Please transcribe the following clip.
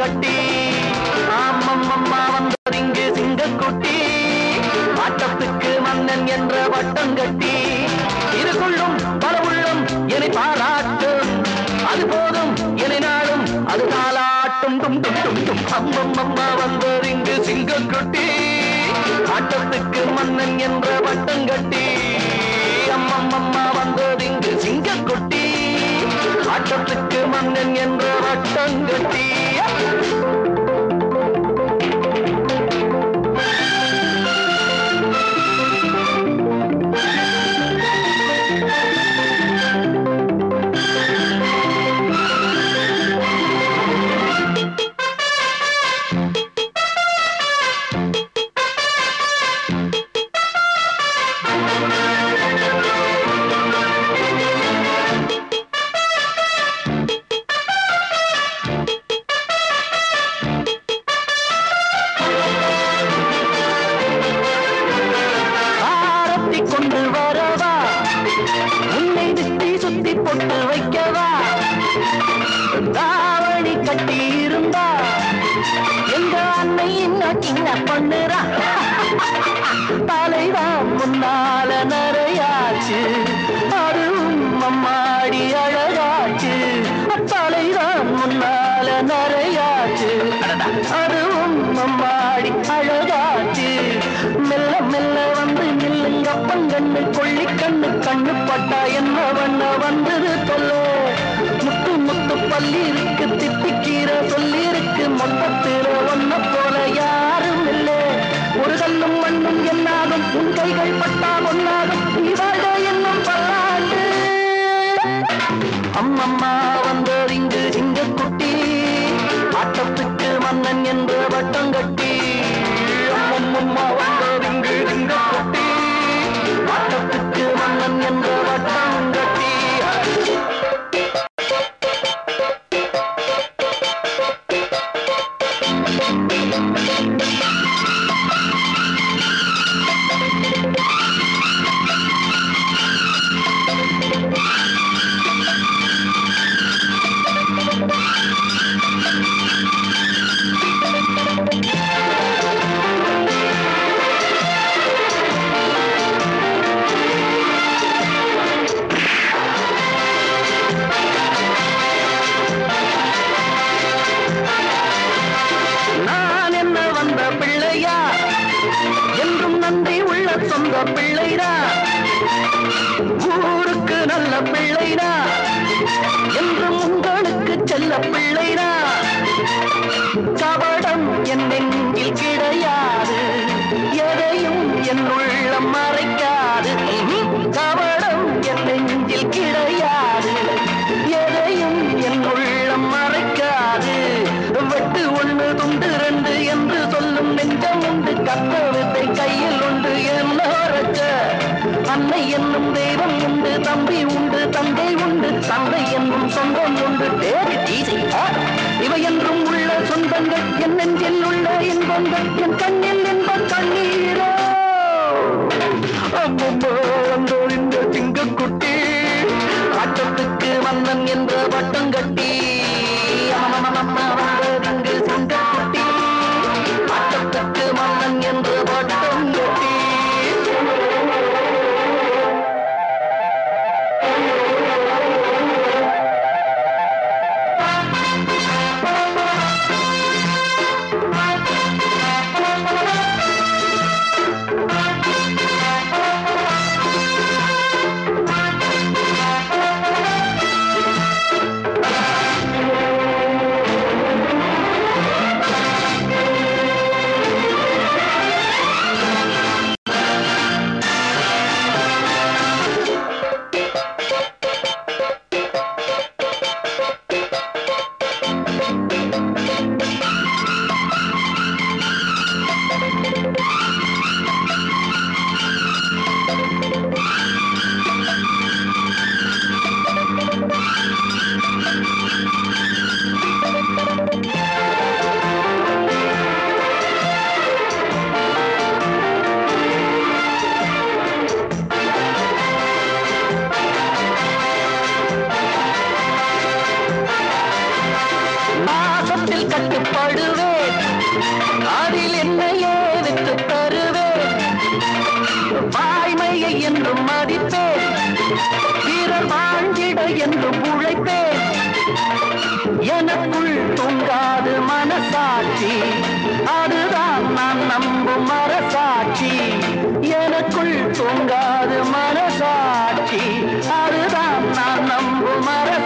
மன்னன் என்ற வட்டம் ஆமம்மம்மா வந்தது இங்கு சிங்கக்குட்டி ஆட்டத்துக்கு மன்னன் என்ற வட்டம் கட்டி இதுக்குள்ளும் பல உள்ளும் என்னை பாராட்டும். அது போதும் என்னை நாளும் அது தாளாட்டும். டும் டும் டும் டும் அம்மம்மம்மா வந்தது இங்கு சிங்கக்குட்டி ஆட்டத்துக்கு மன்னன் என்ற வட்டம் கட்டி அம்மம்மம்மா வந்தது இங்கு சிங்கக்குட்டி ஆட்டத்துக்கு மன்னன் என்ற வட்டம் கட்டி. சுத்தி வைக்கவா? தாவணி கட்டி இருந்தா? எங்க அன்னை இன்னும் சின்ன பண்ணுறா தலைதான் முன்னால நிறையாச்சு. அதுவும் அம்மாடி அழகாச்சு. தலைதான் முன்னால நிறையாச்சு. அதுவும் அம்மாடி அழ உள்ள பிள்ளைடா. ஊருக்கு நல்ல பிள்ளைடா. என்றும் உங்களுக்கு செல்ல பிள்ளைடா. கபடம் என் நெஞ்சில் கிடையாது. எதையும் என் உள்ளம் மறைக்காது. தந்தை சொந்தம் உண்டு. தேவி தீசை இவை என்றும் உள்ள சொந்தங்கள் என் நெஞ்சில் உள்ள இன்பங்கள் என் கண்ணில் இன்பம் கண்ணீரோ. அம்மம்மா வந்தோர் இந்த சிங்கக்குட்டி ஆட்டத்துக்கு வந்தன் என்ற வட்டம் கட்டி எனக்குள் தூங்காது மனசாட்சி. அதுதான் நான் நம்பும் மரசாட்சி எனக்குள் தூங்காது மனசாட்சி. அதுதான் நான் நம்பும் மர